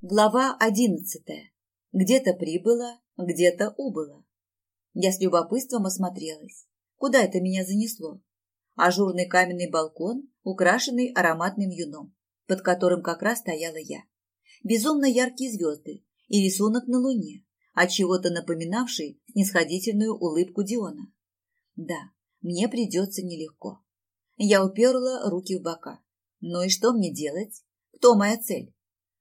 Глава одиннадцатая. Где-то прибыла, где-то убыла. Я с любопытством осмотрелась. Куда это меня занесло? Ажурный каменный балкон, украшенный ароматным юном, под которым как раз стояла я. Безумно яркие звезды и рисунок на луне, от чего-то напоминавший снисходительную улыбку Диона. Да, мне придется нелегко. Я уперла руки в бока. Ну и что мне делать? Кто моя цель?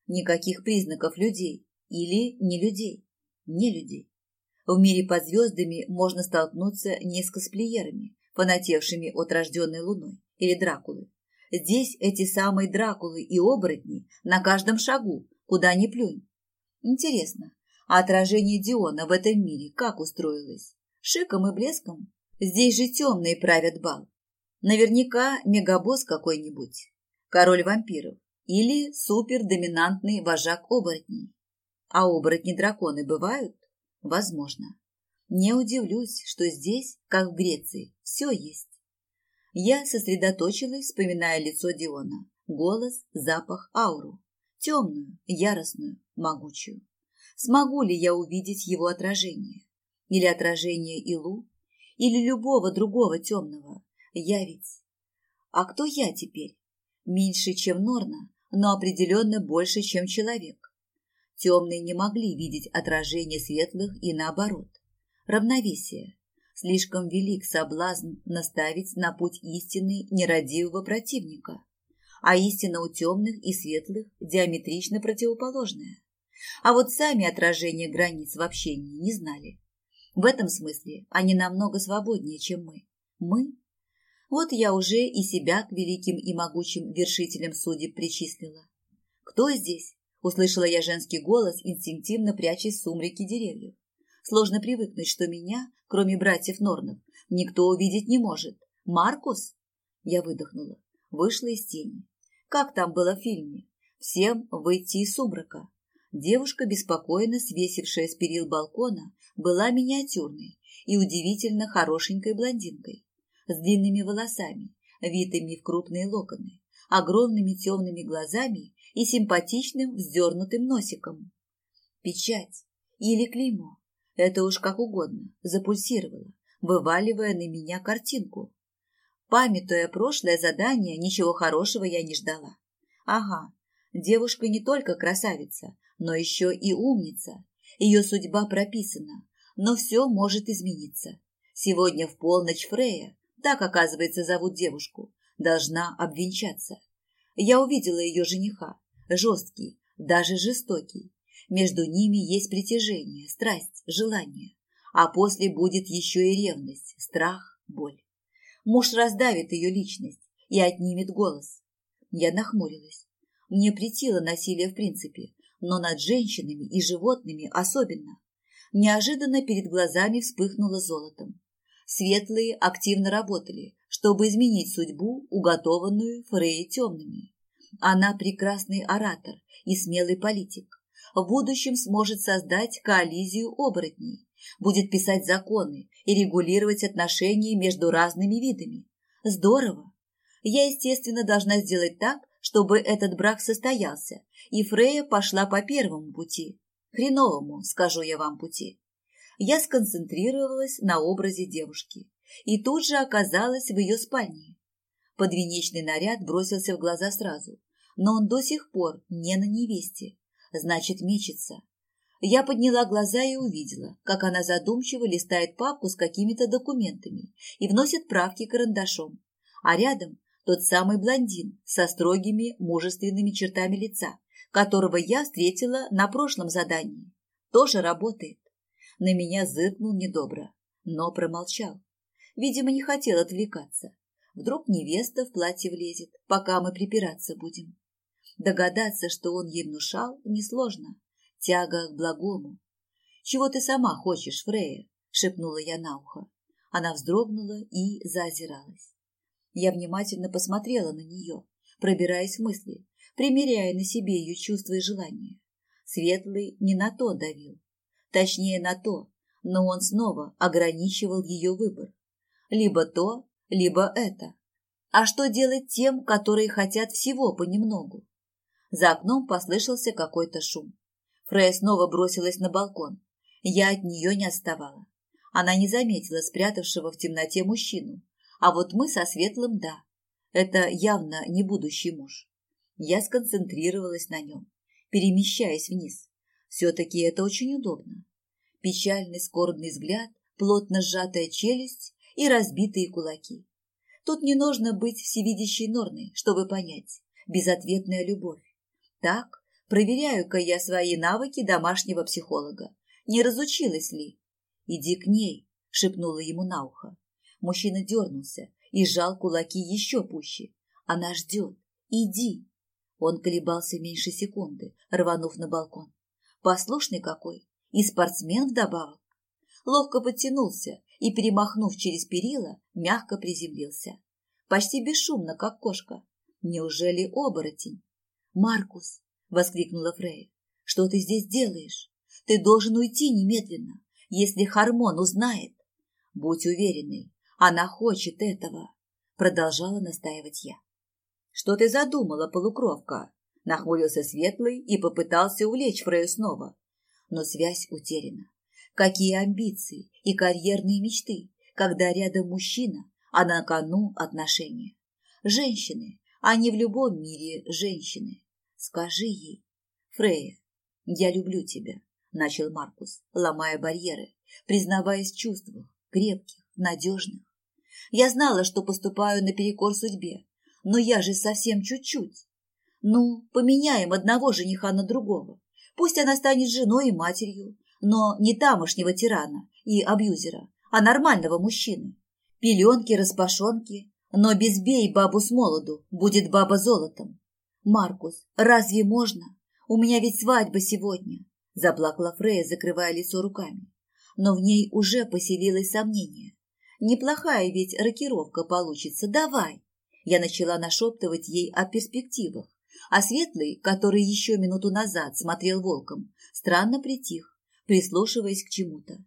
Никаких признаков людей или не людей, не людей. В мире под звездами можно столкнуться не с косплеерами, понатевшими от рожденной луной или Дракулы. Здесь эти самые Дракулы и оборотни на каждом шагу, куда ни плюнь. Интересно, а отражение Диона в этом мире как устроилось? Шиком и блеском? Здесь же темные правят бал. Наверняка мегабосс какой-нибудь. Король вампиров или супердоминантный вожак оборотней. А оборотни-драконы бывают? Возможно. Не удивлюсь, что здесь, как в Греции, все есть. Я сосредоточилась, вспоминая лицо Диона. Голос, запах, ауру. Темную, яростную, могучую. Смогу ли я увидеть его отражение? Или отражение Илу? Или любого другого темного? Я ведь... А кто я теперь? Меньше, чем Норна, но определенно больше, чем человек. Темные не могли видеть отражение светлых и наоборот. Равновесие. Слишком велик соблазн наставить на путь истины нерадивого противника. А истина у темных и светлых диаметрично противоположная. А вот сами отражения границ в общении не знали. В этом смысле они намного свободнее, чем мы. Мы вот я уже и себя к великим и могучим вершителям судеб причислила. «Кто здесь?» – услышала я женский голос, инстинктивно прячась в сумраке деревьев. Сложно привыкнуть, что меня, кроме братьев Норнов, никто увидеть не может. «Маркус?» Я выдохнула, вышла из тени. Как там было в фильме? Всем выйти из сумрака. Девушка, беспокойно свесившая с перил балкона, была миниатюрной и удивительно хорошенькой блондинкой с длинными волосами, витыми в крупные локоны, огромными темными глазами и симпатичным вздернутым носиком. Печать или клеймо, это уж как угодно, запульсировало, вываливая на меня картинку. Памятуя прошлое задание, ничего хорошего я не ждала. Ага, девушка не только красавица, но еще и умница. Ее судьба прописана, но все может измениться. Сегодня в полночь Фрея так, оказывается, зовут девушку, должна обвенчаться. Я увидела ее жениха, жесткий, даже жестокий. Между ними есть притяжение, страсть, желание. А после будет еще и ревность, страх, боль. Муж раздавит ее личность и отнимет голос. Я нахмурилась. Мне претило насилие в принципе, но над женщинами и животными особенно. Неожиданно перед глазами вспыхнуло золотом. Светлые активно работали, чтобы изменить судьбу, уготованную Фрей темными. Она прекрасный оратор и смелый политик. В будущем сможет создать коализию оборотней, будет писать законы и регулировать отношения между разными видами. Здорово! Я, естественно, должна сделать так, чтобы этот брак состоялся, и Фрея пошла по первому пути. Хреновому, скажу я вам, пути я сконцентрировалась на образе девушки и тут же оказалась в ее спальне. Подвенечный наряд бросился в глаза сразу, но он до сих пор не на невесте, значит, мечется. Я подняла глаза и увидела, как она задумчиво листает папку с какими-то документами и вносит правки карандашом, а рядом тот самый блондин со строгими мужественными чертами лица, которого я встретила на прошлом задании. Тоже работает на меня зыркнул недобро, но промолчал. Видимо, не хотел отвлекаться. Вдруг невеста в платье влезет, пока мы припираться будем. Догадаться, что он ей внушал, несложно. Тяга к благому. «Чего ты сама хочешь, Фрея?» — шепнула я на ухо. Она вздрогнула и заозиралась. Я внимательно посмотрела на нее, пробираясь в мысли, примеряя на себе ее чувства и желания. Светлый не на то давил, Точнее, на то, но он снова ограничивал ее выбор. Либо то, либо это. А что делать тем, которые хотят всего понемногу? За окном послышался какой-то шум. Фрея снова бросилась на балкон. Я от нее не отставала. Она не заметила спрятавшего в темноте мужчину. А вот мы со Светлым – да. Это явно не будущий муж. Я сконцентрировалась на нем, перемещаясь вниз. Все-таки это очень удобно. Печальный скорбный взгляд, плотно сжатая челюсть и разбитые кулаки. Тут не нужно быть всевидящей Норной, чтобы понять. Безответная любовь. Так, проверяю-ка я свои навыки домашнего психолога. Не разучилась ли? Иди к ней, шепнула ему на ухо. Мужчина дернулся и сжал кулаки еще пуще. Она ждет. Иди. Он колебался меньше секунды, рванув на балкон. Послушный какой. И спортсмен вдобавок. Ловко подтянулся и, перемахнув через перила, мягко приземлился. Почти бесшумно, как кошка. Неужели оборотень? «Маркус!» — воскликнула Фрейя. «Что ты здесь делаешь? Ты должен уйти немедленно, если Хармон узнает». «Будь уверенной, она хочет этого», — продолжала настаивать я. «Что ты задумала, полукровка?» Нахмурился Светлый и попытался увлечь Фрею снова. Но связь утеряна. Какие амбиции и карьерные мечты, когда рядом мужчина, а на кону отношения. Женщины, они в любом мире женщины. Скажи ей. Фрея, я люблю тебя, начал Маркус, ломая барьеры, признаваясь в чувствах, крепких, надежных. Я знала, что поступаю наперекор судьбе, но я же совсем чуть-чуть. Ну, поменяем одного жениха на другого. Пусть она станет женой и матерью, но не тамошнего тирана и абьюзера, а нормального мужчины. Пеленки, распашонки, но без бей бабу с молоду, будет баба золотом. Маркус, разве можно? У меня ведь свадьба сегодня, заплакала Фрея, закрывая лицо руками. Но в ней уже поселилось сомнение. Неплохая ведь рокировка получится, давай. Я начала нашептывать ей о перспективах, а Светлый, который еще минуту назад смотрел волком, странно притих, прислушиваясь к чему-то.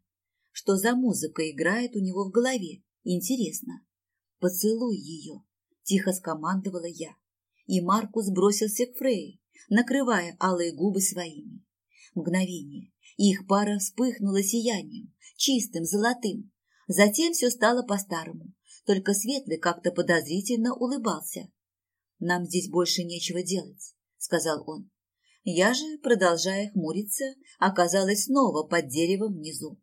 Что за музыка играет у него в голове? Интересно. «Поцелуй ее», – тихо скомандовала я. И Маркус бросился к Фрей, накрывая алые губы своими. Мгновение, и их пара вспыхнула сиянием, чистым, золотым. Затем все стало по-старому, только Светлый как-то подозрительно улыбался. «Нам здесь больше нечего делать», — сказал он. Я же, продолжая хмуриться, оказалась снова под деревом внизу.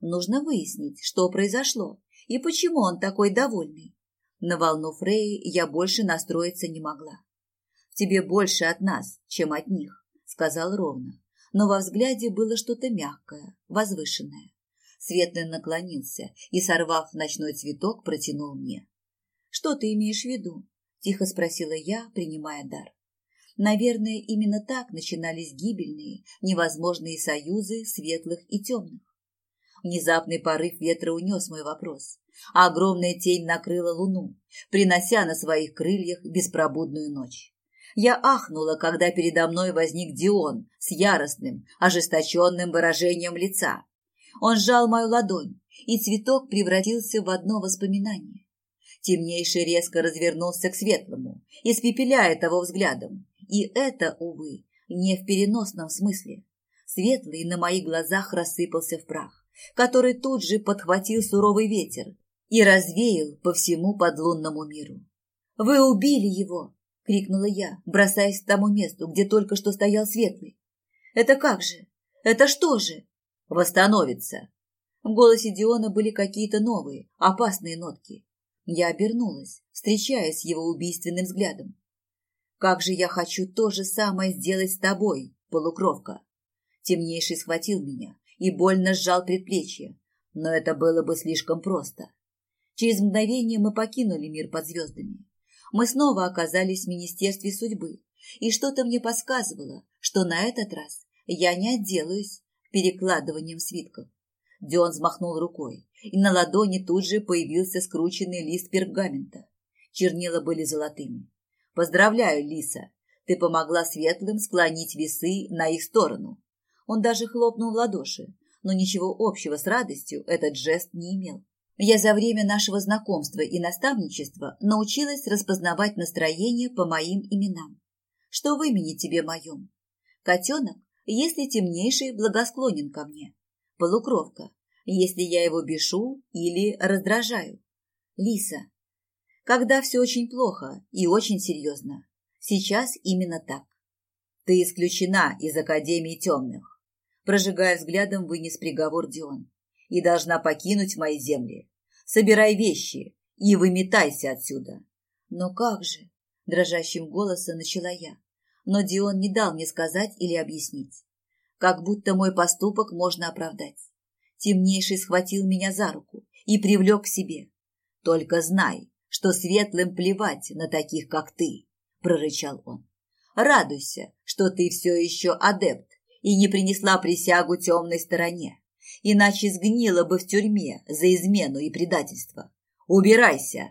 Нужно выяснить, что произошло и почему он такой довольный. На волну Фреи я больше настроиться не могла. «Тебе больше от нас, чем от них», — сказал ровно, но во взгляде было что-то мягкое, возвышенное. Светлый наклонился и, сорвав ночной цветок, протянул мне. «Что ты имеешь в виду?» – тихо спросила я, принимая дар. Наверное, именно так начинались гибельные, невозможные союзы светлых и темных. Внезапный порыв ветра унес мой вопрос, а огромная тень накрыла луну, принося на своих крыльях беспробудную ночь. Я ахнула, когда передо мной возник Дион с яростным, ожесточенным выражением лица. Он сжал мою ладонь, и цветок превратился в одно воспоминание. Темнейший резко развернулся к светлому, испепеляя того взглядом. И это, увы, не в переносном смысле. Светлый на моих глазах рассыпался в прах, который тут же подхватил суровый ветер и развеял по всему подлунному миру. «Вы убили его!» — крикнула я, бросаясь к тому месту, где только что стоял Светлый. «Это как же? Это что же?» восстановится. В голосе Диона были какие-то новые, опасные нотки. Я обернулась, встречаясь с его убийственным взглядом. «Как же я хочу то же самое сделать с тобой, полукровка!» Темнейший схватил меня и больно сжал предплечье, но это было бы слишком просто. Через мгновение мы покинули мир под звездами. Мы снова оказались в Министерстве судьбы, и что-то мне подсказывало, что на этот раз я не отделаюсь перекладыванием свитков. Дион взмахнул рукой, и на ладони тут же появился скрученный лист пергамента. Чернила были золотыми. «Поздравляю, Лиса! Ты помогла светлым склонить весы на их сторону». Он даже хлопнул в ладоши, но ничего общего с радостью этот жест не имел. Я за время нашего знакомства и наставничества научилась распознавать настроение по моим именам. что в имени тебе моем. Котенок, если темнейший благосклонен ко мне. Полукровка, если я его бешу или раздражаю. Лиса, когда все очень плохо и очень серьезно. Сейчас именно так. Ты исключена из Академии темных. Прожигая взглядом, вынес приговор Дион. И должна покинуть мои земли. Собирай вещи и выметайся отсюда. Но как же? Дрожащим голосом начала я. Но Дион не дал мне сказать или объяснить. Как будто мой поступок можно оправдать. Темнейший схватил меня за руку и привлек к себе. Только знай, что светлым плевать на таких, как ты, прорычал он. Радуйся, что ты все еще адепт и не принесла присягу темной стороне, иначе сгнила бы в тюрьме за измену и предательство. Убирайся!»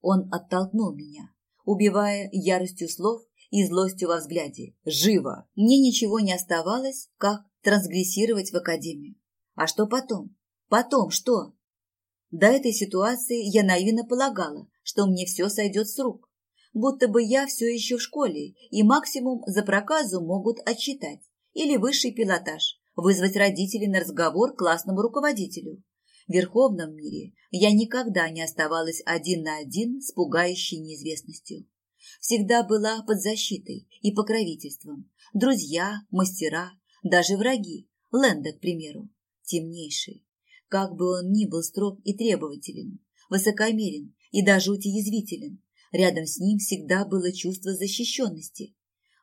Он оттолкнул меня, убивая яростью слов и злостью во взгляде. «Живо!» Мне ничего не оставалось, как трансгрессировать в академию. А что потом? Потом что? До этой ситуации я наивно полагала, что мне все сойдет с рук будто бы я все еще в школе, и максимум за проказу могут отчитать. Или высший пилотаж, вызвать родителей на разговор к классному руководителю. В верховном мире я никогда не оставалась один на один с пугающей неизвестностью. Всегда была под защитой и покровительством. Друзья, мастера, даже враги, Ленда, к примеру, темнейший. Как бы он ни был строг и требователен, высокомерен и до жути язвителен, Рядом с ним всегда было чувство защищенности.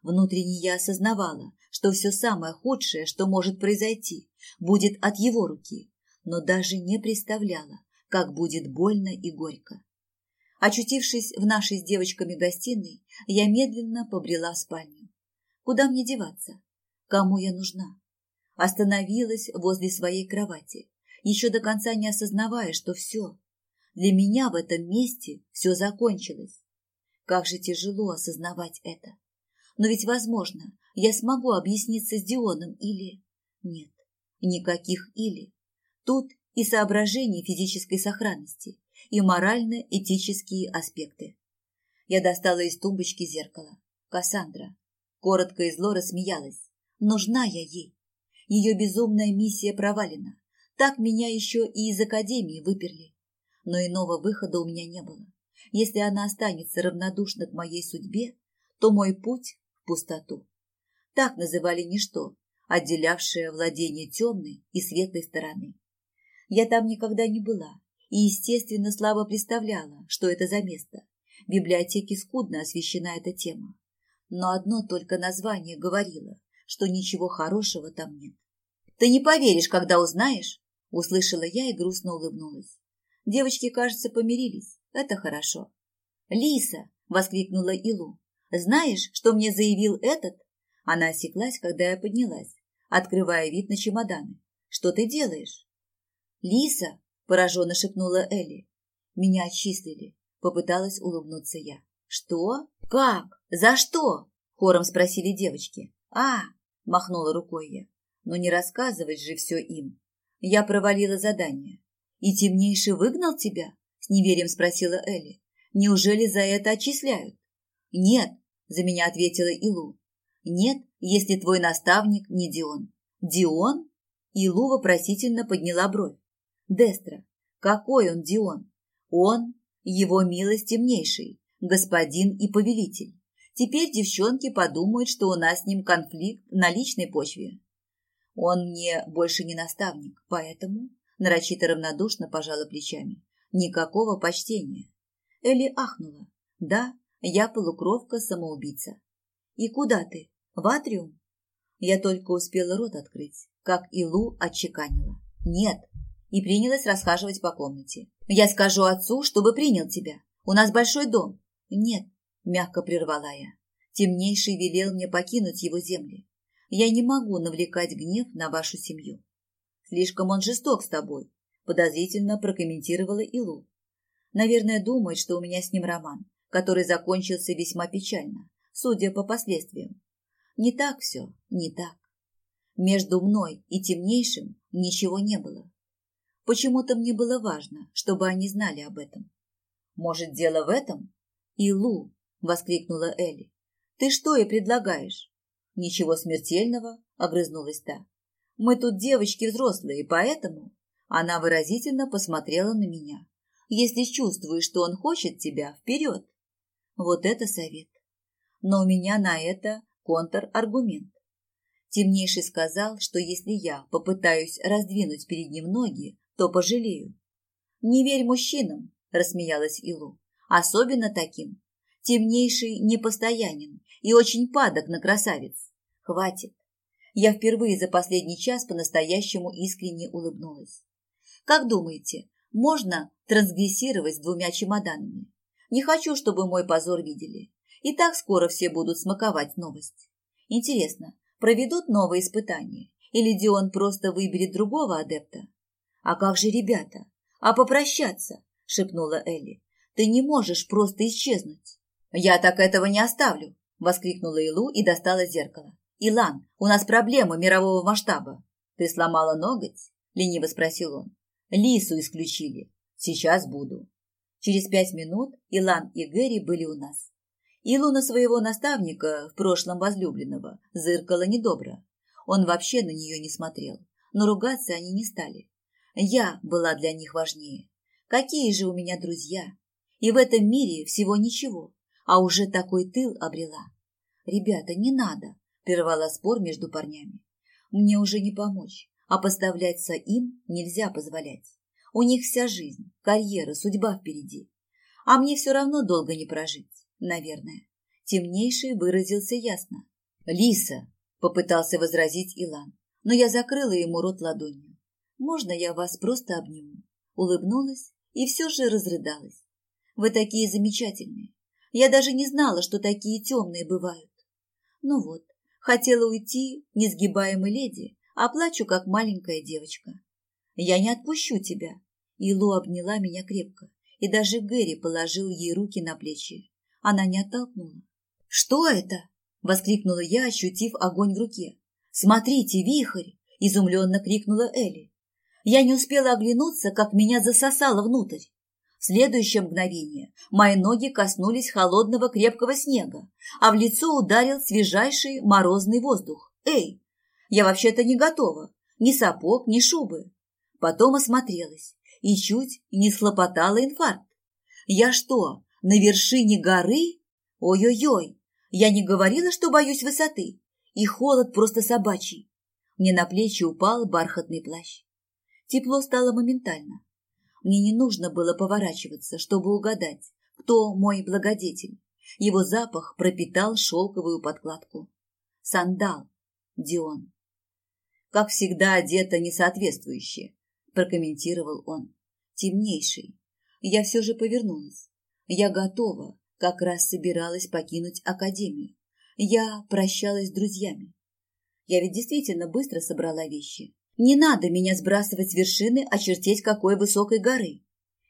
Внутренне я осознавала, что все самое худшее, что может произойти, будет от его руки, но даже не представляла, как будет больно и горько. Очутившись в нашей с девочками гостиной, я медленно побрела в спальню. Куда мне деваться? Кому я нужна? Остановилась возле своей кровати, еще до конца не осознавая, что все, для меня в этом месте все закончилось. Как же тяжело осознавать это. Но ведь, возможно, я смогу объясниться с Дионом или... Нет, никаких или. Тут и соображения физической сохранности, и морально-этические аспекты. Я достала из тумбочки зеркало. Кассандра. Коротко и зло рассмеялась. Нужна я ей. Ее безумная миссия провалена. Так меня еще и из академии выперли но иного выхода у меня не было. Если она останется равнодушна к моей судьбе, то мой путь в пустоту. Так называли ничто, отделявшее владение темной и светлой стороны. Я там никогда не была и, естественно, слабо представляла, что это за место. В библиотеке скудно освещена эта тема. Но одно только название говорило, что ничего хорошего там нет. «Ты не поверишь, когда узнаешь!» – услышала я и грустно улыбнулась. Девочки, кажется, помирились. Это хорошо. «Лиса!» – воскликнула Илу. «Знаешь, что мне заявил этот?» Она осеклась, когда я поднялась, открывая вид на чемоданы. «Что ты делаешь?» «Лиса!» – пораженно шепнула Элли. «Меня отчислили», – попыталась улыбнуться я. «Что? Как? За что?» – хором спросили девочки. «А!» – махнула рукой я. «Но не рассказывать же все им. Я провалила задание. «И темнейший выгнал тебя?» – с неверием спросила Элли. «Неужели за это отчисляют?» «Нет», – за меня ответила Илу. «Нет, если твой наставник не Дион». «Дион?» Илу вопросительно подняла бровь. «Дестра, какой он Дион?» «Он, его милость темнейший, господин и повелитель. Теперь девчонки подумают, что у нас с ним конфликт на личной почве. Он мне больше не наставник, поэтому нарочито равнодушно пожала плечами. Никакого почтения. Элли ахнула. Да, я полукровка-самоубийца. И куда ты? В атриум? Я только успела рот открыть, как Илу отчеканила. Нет. И принялась расхаживать по комнате. Я скажу отцу, чтобы принял тебя. У нас большой дом. Нет, мягко прервала я. Темнейший велел мне покинуть его земли. Я не могу навлекать гнев на вашу семью. Слишком он жесток с тобой, подозрительно прокомментировала Илу. Наверное, думает, что у меня с ним роман, который закончился весьма печально, судя по последствиям. Не так все, не так. Между мной и темнейшим ничего не было. Почему-то мне было важно, чтобы они знали об этом. Может, дело в этом? Илу, воскликнула Элли. Ты что ей предлагаешь? Ничего смертельного, огрызнулась та. Мы тут девочки взрослые, поэтому... Она выразительно посмотрела на меня. Если чувствуешь, что он хочет тебя, вперед. Вот это совет. Но у меня на это контраргумент. Темнейший сказал, что если я попытаюсь раздвинуть перед ним ноги, то пожалею. «Не верь мужчинам», – рассмеялась Илу. «Особенно таким. Темнейший непостоянен и очень падок на красавец. Хватит. Я впервые за последний час по-настоящему искренне улыбнулась. Как думаете, можно трансгрессировать с двумя чемоданами? Не хочу, чтобы мой позор видели. И так скоро все будут смаковать новость. Интересно, проведут новые испытания? Или Дион просто выберет другого адепта? А как же ребята? А попрощаться? Шепнула Элли. Ты не можешь просто исчезнуть. Я так этого не оставлю, воскликнула Илу и достала зеркало. Илан, у нас проблемы мирового масштаба. Ты сломала ноготь? Лениво спросил он. Лису исключили. Сейчас буду. Через пять минут Илан и Гэри были у нас. Илу на своего наставника, в прошлом возлюбленного, зыркала недобро. Он вообще на нее не смотрел, но ругаться они не стали. Я была для них важнее. Какие же у меня друзья? И в этом мире всего ничего, а уже такой тыл обрела. Ребята, не надо, прервала спор между парнями. Мне уже не помочь, а поставляться им нельзя позволять. У них вся жизнь, карьера, судьба впереди. А мне все равно долго не прожить, наверное. Темнейший выразился ясно. «Лиса!» – попытался возразить Илан, но я закрыла ему рот ладонью. «Можно я вас просто обниму?» Улыбнулась и все же разрыдалась. «Вы такие замечательные. Я даже не знала, что такие темные бывают. Ну вот, хотела уйти, несгибаемой леди, а плачу, как маленькая девочка. Я не отпущу тебя. Илу обняла меня крепко, и даже Гэри положил ей руки на плечи. Она не оттолкнула. «Что это?» – воскликнула я, ощутив огонь в руке. «Смотрите, вихрь!» – изумленно крикнула Элли. Я не успела оглянуться, как меня засосало внутрь. В следующее мгновение мои ноги коснулись холодного крепкого снега, а в лицо ударил свежайший морозный воздух. «Эй, я вообще-то не готова. Ни сапог, ни шубы. Потом осмотрелась и чуть не схлопотала инфаркт. Я что, на вершине горы? Ой-ой-ой, я не говорила, что боюсь высоты. И холод просто собачий. Мне на плечи упал бархатный плащ. Тепло стало моментально. Мне не нужно было поворачиваться, чтобы угадать, кто мой благодетель. Его запах пропитал шелковую подкладку. Сандал. Дион как всегда одета несоответствующе, прокомментировал он. Темнейший. Я все же повернулась. Я готова, как раз собиралась покинуть академию. Я прощалась с друзьями. Я ведь действительно быстро собрала вещи. Не надо меня сбрасывать с вершины, очертеть какой высокой горы.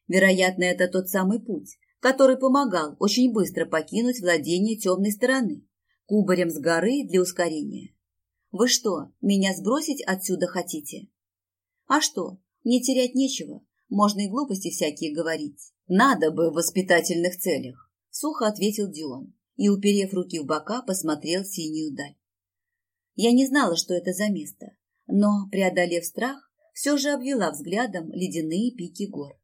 Вероятно, это тот самый путь, который помогал очень быстро покинуть владение темной стороны, кубарем с горы для ускорения. Вы что, меня сбросить отсюда хотите? А что, не терять нечего, можно и глупости всякие говорить. Надо бы в воспитательных целях, сухо ответил Дион и, уперев руки в бока, посмотрел синюю даль. Я не знала, что это за место, но, преодолев страх, все же обвела взглядом ледяные пики гор.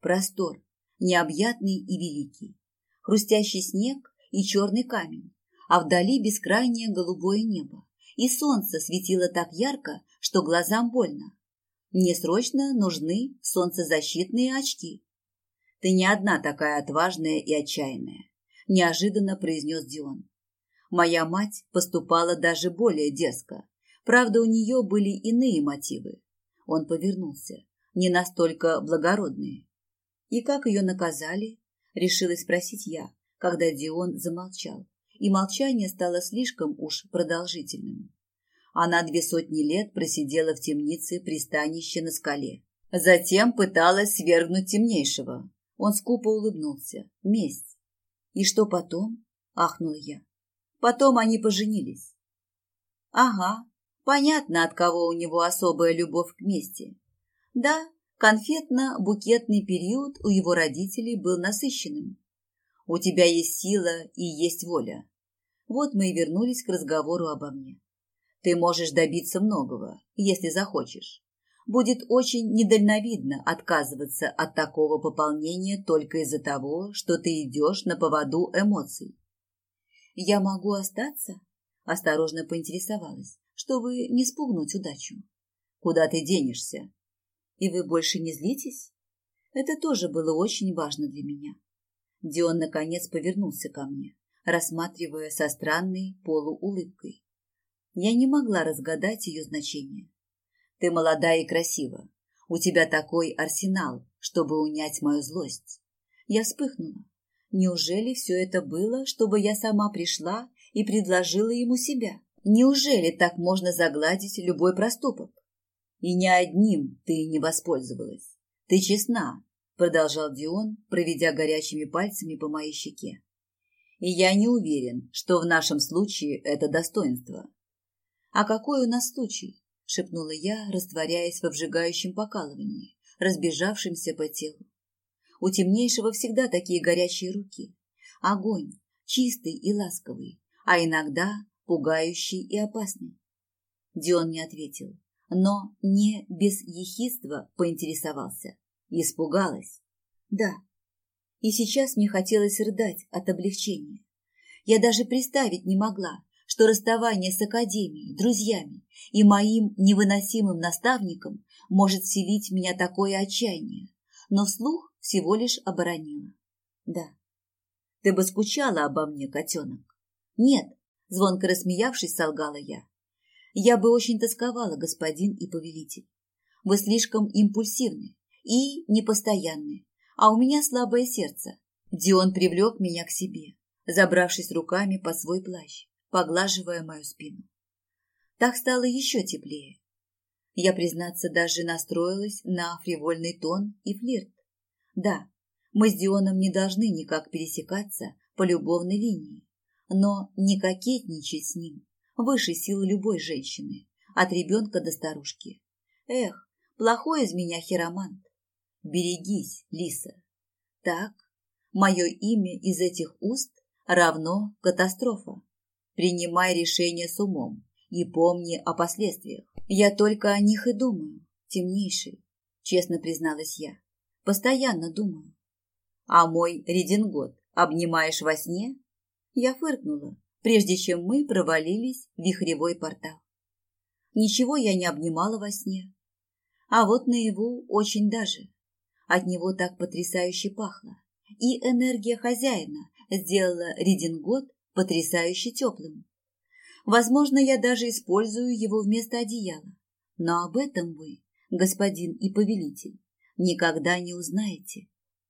Простор, необъятный и великий, хрустящий снег и черный камень, а вдали бескрайнее голубое небо и солнце светило так ярко, что глазам больно. Мне срочно нужны солнцезащитные очки. Ты не одна такая отважная и отчаянная, неожиданно произнес Дион. Моя мать поступала даже более дерзко. Правда, у нее были иные мотивы. Он повернулся, не настолько благородные. И как ее наказали? Решилась спросить я, когда Дион замолчал и молчание стало слишком уж продолжительным. Она две сотни лет просидела в темнице пристанище на скале. Затем пыталась свергнуть темнейшего. Он скупо улыбнулся. Месть. И что потом? Ахнула я. Потом они поженились. Ага, понятно, от кого у него особая любовь к мести. Да, конфетно-букетный период у его родителей был насыщенным. У тебя есть сила и есть воля. Вот мы и вернулись к разговору обо мне. Ты можешь добиться многого, если захочешь. Будет очень недальновидно отказываться от такого пополнения только из-за того, что ты идешь на поводу эмоций. Я могу остаться? Осторожно поинтересовалась, чтобы не спугнуть удачу. Куда ты денешься? И вы больше не злитесь? Это тоже было очень важно для меня. Дион наконец повернулся ко мне, рассматривая со странной полуулыбкой. Я не могла разгадать ее значение. Ты молода и красива. У тебя такой арсенал, чтобы унять мою злость. Я вспыхнула. Неужели все это было, чтобы я сама пришла и предложила ему себя? Неужели так можно загладить любой проступок? И ни одним ты не воспользовалась. Ты честна, продолжал Дион, проведя горячими пальцами по моей щеке. И я не уверен, что в нашем случае это достоинство. А какой у нас случай? шепнула я, растворяясь в обжигающем покалывании, разбежавшемся по телу. У темнейшего всегда такие горячие руки. Огонь, чистый и ласковый, а иногда пугающий и опасный. Дион не ответил, но не без ехидства поинтересовался. Испугалась? Да. И сейчас мне хотелось рыдать от облегчения. Я даже представить не могла, что расставание с академией, друзьями и моим невыносимым наставником может вселить меня такое отчаяние, но вслух всего лишь оборонила. Да. Ты бы скучала обо мне, котенок? Нет, звонко рассмеявшись, солгала я. Я бы очень тосковала, господин и повелитель. Вы слишком импульсивны и непостоянны, а у меня слабое сердце. Дион привлек меня к себе, забравшись руками по свой плащ, поглаживая мою спину. Так стало еще теплее. Я, признаться, даже настроилась на фривольный тон и флирт. Да, мы с Дионом не должны никак пересекаться по любовной линии, но не кокетничать с ним выше силы любой женщины, от ребенка до старушки. Эх, плохой из меня хиромант. Берегись, Лиса. Так, мое имя из этих уст равно катастрофа. Принимай решение с умом и помни о последствиях. Я только о них и думаю, темнейший, честно призналась я. Постоянно думаю. А мой редингот обнимаешь во сне? Я фыркнула, прежде чем мы провалились в вихревой портал. Ничего я не обнимала во сне. А вот наяву очень даже. От него так потрясающе пахло. И энергия хозяина сделала редингот потрясающе теплым. Возможно, я даже использую его вместо одеяла. Но об этом вы, господин и повелитель, никогда не узнаете.